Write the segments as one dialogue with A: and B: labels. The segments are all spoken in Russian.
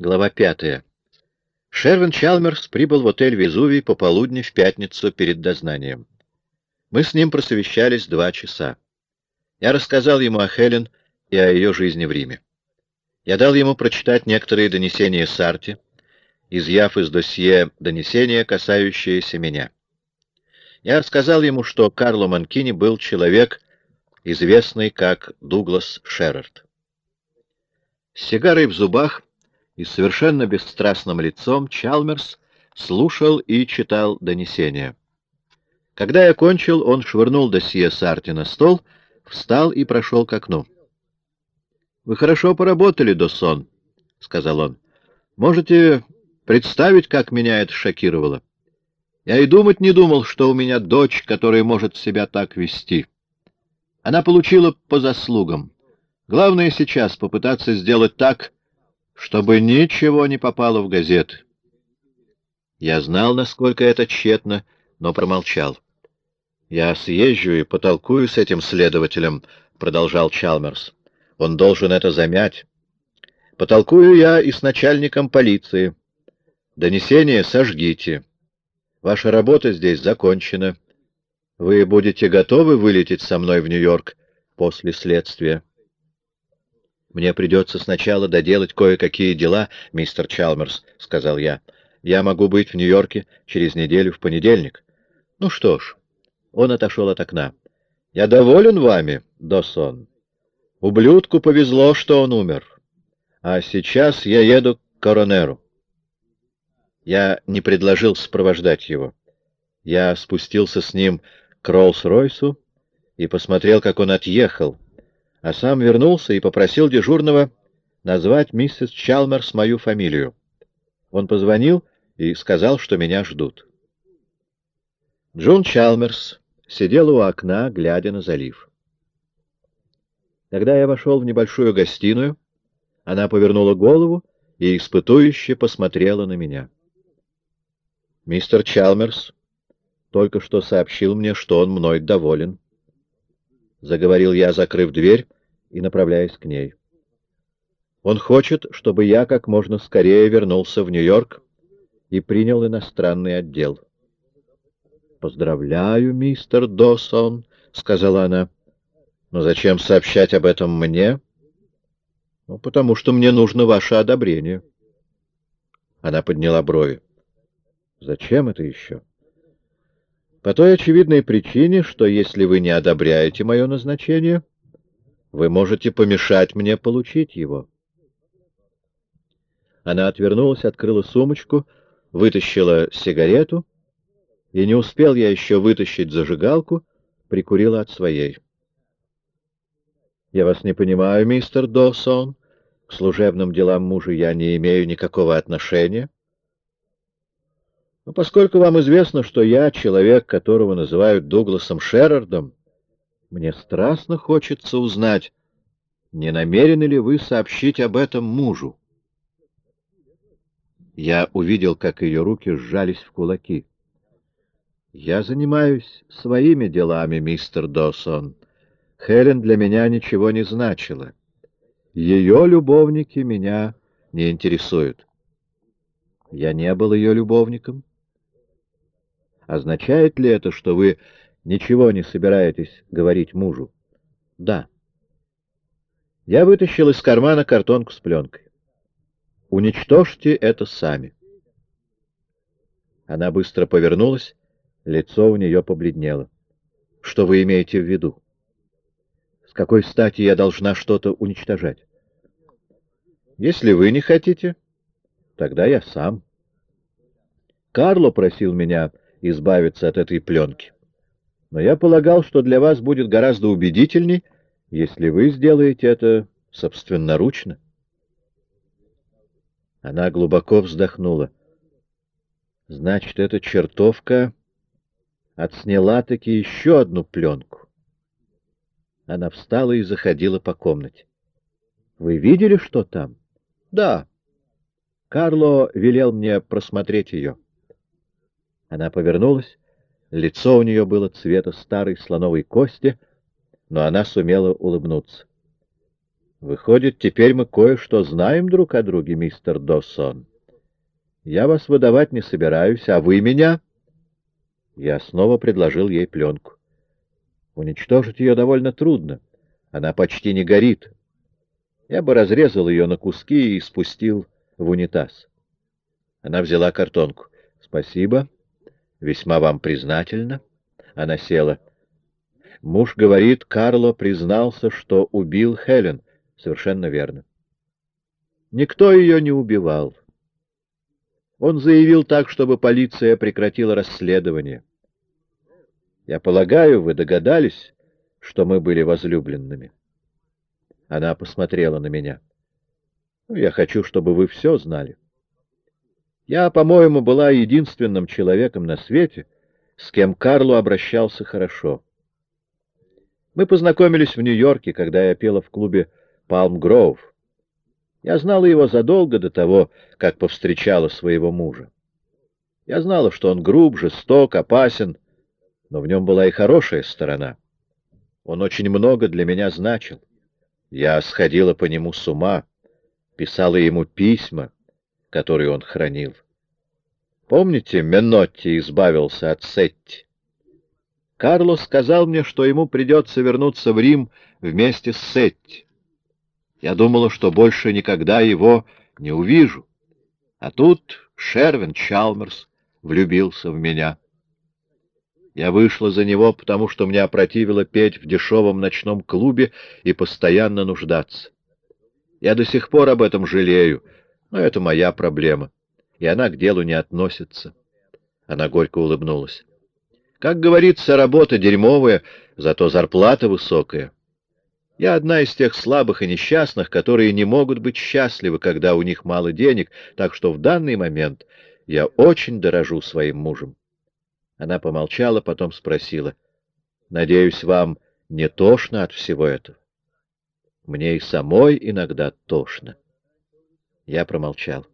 A: Глава пятая. Шервин Чалмерс прибыл в отель «Везувий» пополудни в пятницу перед дознанием. Мы с ним просовещались два часа. Я рассказал ему о Хелен и о ее жизни в Риме. Я дал ему прочитать некоторые донесения Сарти, изъяв из досье донесения, касающиеся меня. Я рассказал ему, что Карло Манкини был человек, известный как Дуглас Шерард. С сигарой в зубах и совершенно бесстрастным лицом Чалмерс слушал и читал донесения. Когда я кончил, он швырнул досье Сарти на стол, встал и прошел к окну. — Вы хорошо поработали, Досон, — сказал он. — Можете представить, как меня это шокировало? Я и думать не думал, что у меня дочь, которая может себя так вести. Она получила по заслугам. Главное сейчас попытаться сделать так, чтобы ничего не попало в газеты. Я знал, насколько это тщетно, но промолчал. «Я съезжу и потолкую с этим следователем», — продолжал Чалмерс. «Он должен это замять. Потолкую я и с начальником полиции. Донесение сожгите. Ваша работа здесь закончена. Вы будете готовы вылететь со мной в Нью-Йорк после следствия?» «Мне придется сначала доделать кое-какие дела, мистер Чалмерс», — сказал я. «Я могу быть в Нью-Йорке через неделю в понедельник». «Ну что ж». Он отошел от окна. «Я доволен вами, Досон. Ублюдку повезло, что он умер. А сейчас я еду к коронеру». Я не предложил сопровождать его. Я спустился с ним к Роллс-Ройсу и посмотрел, как он отъехал, а сам вернулся и попросил дежурного назвать миссис Чалмерс мою фамилию. Он позвонил и сказал, что меня ждут. Джон Чалмерс сидел у окна, глядя на залив. Когда я вошел в небольшую гостиную, она повернула голову и испытующе посмотрела на меня. Мистер Чалмерс только что сообщил мне, что он мной доволен. — заговорил я, закрыв дверь и направляясь к ней. «Он хочет, чтобы я как можно скорее вернулся в Нью-Йорк и принял иностранный отдел». «Поздравляю, мистер Досон», — сказала она. «Но зачем сообщать об этом мне?» «Ну, потому что мне нужно ваше одобрение». Она подняла брови. «Зачем это еще?» По той очевидной причине, что если вы не одобряете мое назначение, вы можете помешать мне получить его. Она отвернулась, открыла сумочку, вытащила сигарету, и не успел я еще вытащить зажигалку, прикурила от своей. «Я вас не понимаю, мистер Доусон. К служебным делам мужа я не имею никакого отношения». Но поскольку вам известно, что я человек, которого называют Дугласом Шерардом, мне страстно хочется узнать, не намерены ли вы сообщить об этом мужу. Я увидел, как ее руки сжались в кулаки. «Я занимаюсь своими делами, мистер Досон. Хелен для меня ничего не значила. Ее любовники меня не интересуют. Я не был ее любовником». Означает ли это, что вы ничего не собираетесь говорить мужу? Да. Я вытащил из кармана картонку с пленкой. Уничтожьте это сами. Она быстро повернулась, лицо у нее побледнело. Что вы имеете в виду? С какой стати я должна что-то уничтожать? Если вы не хотите, тогда я сам. Карло просил меня избавиться от этой пленки. Но я полагал, что для вас будет гораздо убедительней, если вы сделаете это собственноручно. Она глубоко вздохнула. Значит, эта чертовка отсняла таки еще одну пленку. Она встала и заходила по комнате. — Вы видели, что там? — Да. Карло велел мне просмотреть ее. — она повернулась, лицо у нее было цвета старой слоновой кости, но она сумела улыбнуться. Выходит, теперь мы кое-что знаем друг о друге, мистер Доссон. Я вас выдавать не собираюсь, а вы меня? Я снова предложил ей пленку. Уничтожить ее довольно трудно. Она почти не горит. Я бы разрезал ее на куски и спустил в унитаз. Она взяла картонку. «Спасибо. Весьма вам признательна». Она села. Муж говорит, Карло признался, что убил Хелен. Совершенно верно. Никто ее не убивал. Он заявил так, чтобы полиция прекратила расследование. Я полагаю, вы догадались, что мы были возлюбленными. Она посмотрела на меня. Я хочу, чтобы вы все знали. Я, по-моему, была единственным человеком на свете, с кем Карло обращался хорошо. Мы познакомились в Нью-Йорке, когда я пела в клубе «Палм Гроув». Я знала его задолго до того, как повстречала своего мужа. Я знала, что он груб, жесток, опасен, но в нем была и хорошая сторона. Он очень много для меня значил. Я сходила по нему с ума, писала ему письма, которые он хранил. Помните, Менотти избавился от Сетти? Карло сказал мне, что ему придется вернуться в Рим вместе с Сетти. Я думала, что больше никогда его не увижу. А тут Шервин Чалмерс влюбился в меня. Я вышла за него, потому что мне опротивило петь в дешевом ночном клубе и постоянно нуждаться. Я до сих пор об этом жалею, но это моя проблема и она к делу не относится. Она горько улыбнулась. Как говорится, работа дерьмовая, зато зарплата высокая. Я одна из тех слабых и несчастных, которые не могут быть счастливы, когда у них мало денег, так что в данный момент я очень дорожу своим мужем. Она помолчала, потом спросила. «Надеюсь, вам не тошно от всего этого?» «Мне и самой иногда тошно». Я промолчал.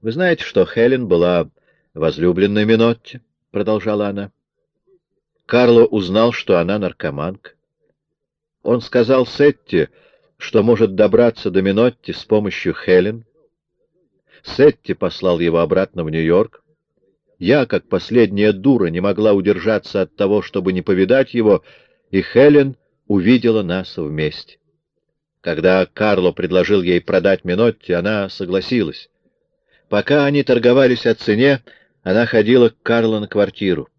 A: Вы знаете, что Хелен была возлюбленной Минотти? — продолжала она. Карло узнал, что она наркоманка. Он сказал Сетти, что может добраться до Минотти с помощью Хелен. Сетти послал его обратно в Нью-Йорк. Я, как последняя дура, не могла удержаться от того, чтобы не повидать его, и Хелен увидела нас вместе. Когда Карло предложил ей продать Минотти, она согласилась. Пока они торговались о цене, она ходила к Карлу на квартиру.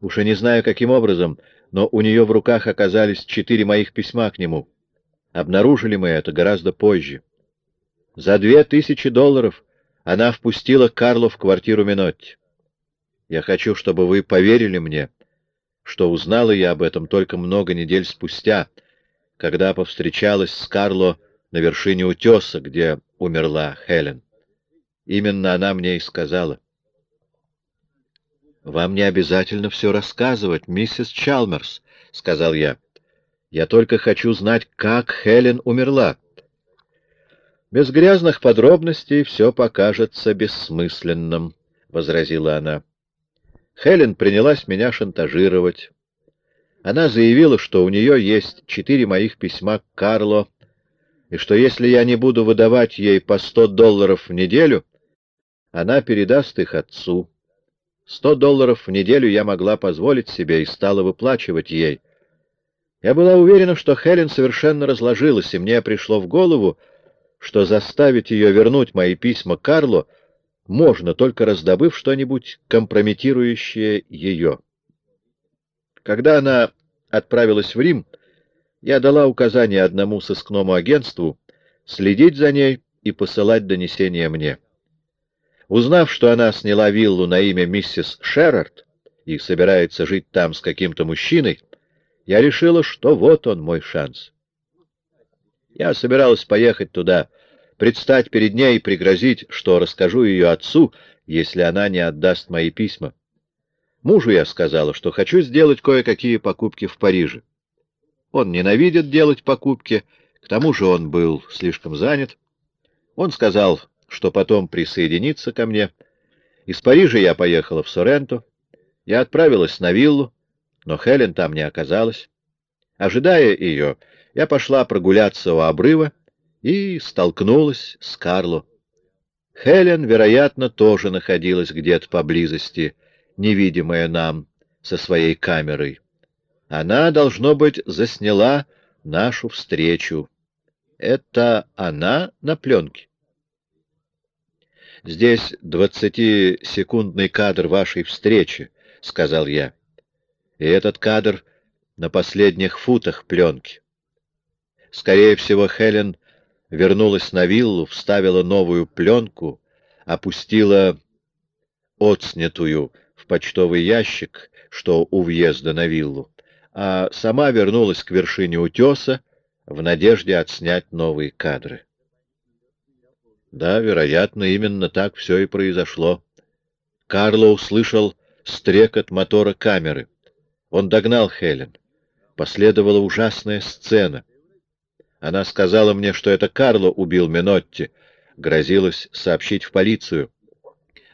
A: Уж и не знаю, каким образом, но у нее в руках оказались четыре моих письма к нему. Обнаружили мы это гораздо позже. За две тысячи долларов она впустила Карлу в квартиру Минотти. Я хочу, чтобы вы поверили мне, что узнала я об этом только много недель спустя, когда повстречалась с Карло на вершине утеса, где умерла Хелен. Именно она мне и сказала. «Вам не обязательно все рассказывать, миссис Чалмерс», — сказал я. «Я только хочу знать, как Хелен умерла». «Без грязных подробностей все покажется бессмысленным», — возразила она. Хелен принялась меня шантажировать. Она заявила, что у нее есть четыре моих письма к Карло, и что если я не буду выдавать ей по сто долларов в неделю, она передаст их отцу. Сто долларов в неделю я могла позволить себе и стала выплачивать ей. Я была уверена, что Хелен совершенно разложилась, и мне пришло в голову, что заставить ее вернуть мои письма Карло можно, только раздобыв что-нибудь компрометирующее ее. Когда она отправилась в Рим, я дала указание одному сыскному агентству следить за ней и посылать донесения мне. Узнав, что она сняла виллу на имя миссис Шерард и собирается жить там с каким-то мужчиной, я решила, что вот он мой шанс. Я собиралась поехать туда, предстать перед ней и пригрозить, что расскажу ее отцу, если она не отдаст мои письма. Мужу я сказала, что хочу сделать кое-какие покупки в Париже. Он ненавидит делать покупки, к тому же он был слишком занят. Он сказал, что потом присоединится ко мне. Из Парижа я поехала в Соренто. Я отправилась на виллу, но Хелен там не оказалась. Ожидая ее, Я пошла прогуляться у обрыва и столкнулась с Карло. Хелен, вероятно, тоже находилась где-то поблизости, невидимая нам, со своей камерой. Она, должно быть, засняла нашу встречу. Это она на пленке? Здесь двадцатисекундный кадр вашей встречи, — сказал я. И этот кадр на последних футах пленки. Скорее всего, Хелен вернулась на виллу, вставила новую пленку, опустила отснятую в почтовый ящик, что у въезда на виллу, а сама вернулась к вершине утеса в надежде отснять новые кадры. Да, вероятно, именно так все и произошло. Карло услышал стрекот мотора камеры. Он догнал Хелен. Последовала ужасная сцена. Она сказала мне, что это Карло убил Минотти, грозилась сообщить в полицию.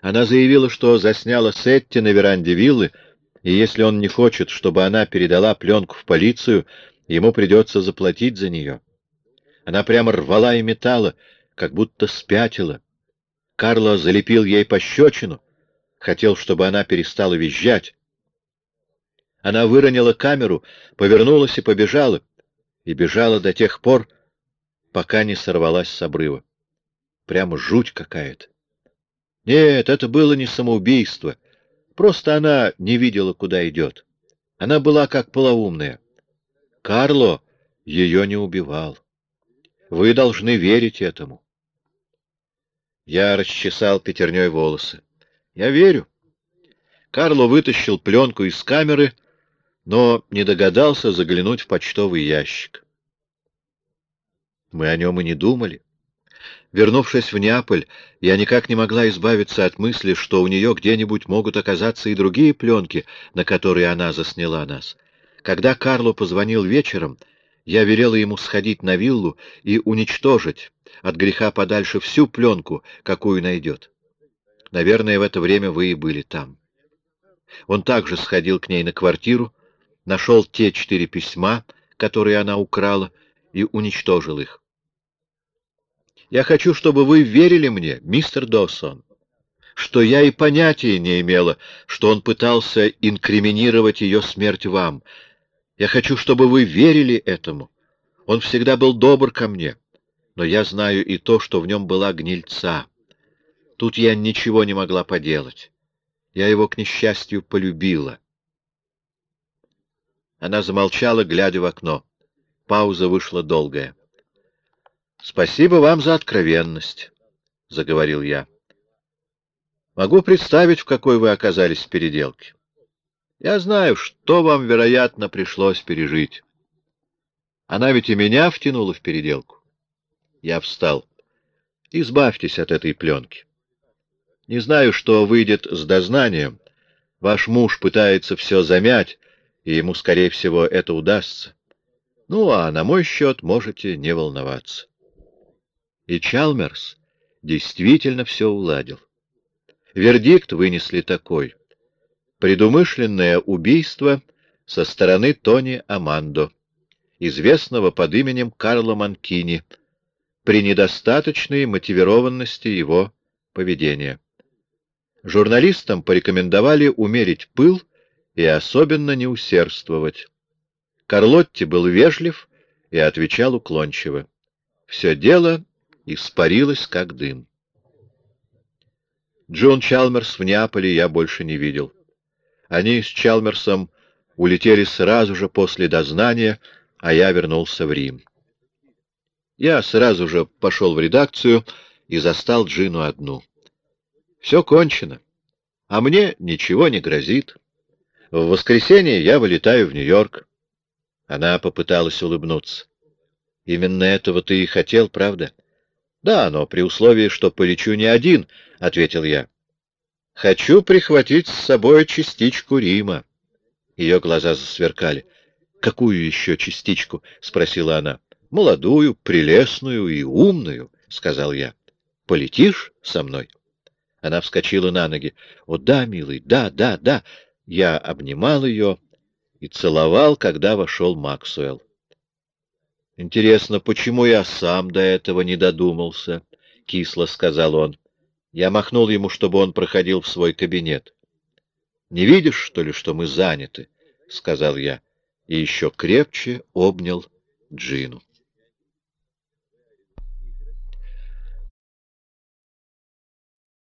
A: Она заявила, что засняла Сетти на веранде виллы, и если он не хочет, чтобы она передала пленку в полицию, ему придется заплатить за нее. Она прямо рвала и металла, как будто спятила. Карло залепил ей пощечину, хотел, чтобы она перестала визжать. Она выронила камеру, повернулась и побежала, и бежала до тех пор, пока не сорвалась с обрыва. Прямо жуть какая-то. Нет, это было не самоубийство. Просто она не видела, куда идет. Она была как полоумная. Карло ее не убивал. Вы должны верить этому. Я расчесал пятерней волосы. Я верю. Карло вытащил пленку из камеры, но не догадался заглянуть в почтовый ящик. Мы о нем и не думали. Вернувшись в Неаполь, я никак не могла избавиться от мысли, что у нее где-нибудь могут оказаться и другие пленки, на которые она засняла нас. Когда Карло позвонил вечером, я велела ему сходить на виллу и уничтожить от греха подальше всю пленку, какую найдет. Наверное, в это время вы и были там. Он также сходил к ней на квартиру, нашел те четыре письма, которые она украла, и уничтожил их. Я хочу, чтобы вы верили мне, мистер Доссон, что я и понятия не имела, что он пытался инкриминировать ее смерть вам. Я хочу, чтобы вы верили этому. Он всегда был добр ко мне, но я знаю и то, что в нем была гнильца. Тут я ничего не могла поделать. Я его, к несчастью, полюбила. Она замолчала, глядя в окно. Пауза вышла долгая. — Спасибо вам за откровенность, — заговорил я. — Могу представить, в какой вы оказались в переделке. Я знаю, что вам, вероятно, пришлось пережить. Она ведь и меня втянула в переделку. Я встал. Избавьтесь от этой пленки. Не знаю, что выйдет с дознанием. Ваш муж пытается все замять, и ему, скорее всего, это удастся. Ну, а на мой счет можете не волноваться. И Чалмерс действительно все уладил. Вердикт вынесли такой. Предумышленное убийство со стороны Тони Амандо, известного под именем Карло Манкини, при недостаточной мотивированности его поведения. Журналистам порекомендовали умерить пыл и особенно не усердствовать. Карлотти был вежлив и отвечал уклончиво. Все дело испарилась, как дым. Джон Чалмерс в Неаполе я больше не видел. Они с Чалмерсом улетели сразу же после дознания, а я вернулся в Рим. Я сразу же пошел в редакцию и застал Джину одну. Все кончено, а мне ничего не грозит. В воскресенье я вылетаю в Нью-Йорк. Она попыталась улыбнуться. Именно этого ты и хотел, правда? Да, но при условии, что полечу не один, — ответил я. Хочу прихватить с собой частичку Рима. Ее глаза засверкали. Какую еще частичку? — спросила она. Молодую, прелестную и умную, — сказал я. Полетишь со мной? Она вскочила на ноги. О, да, милый, да, да, да. Я обнимал ее и целовал, когда вошел Максуэлл. «Интересно, почему я сам до этого не додумался?» — кисло сказал он. Я махнул ему, чтобы он проходил в свой кабинет. «Не видишь, что ли, что мы заняты?» — сказал я, и еще крепче обнял Джину.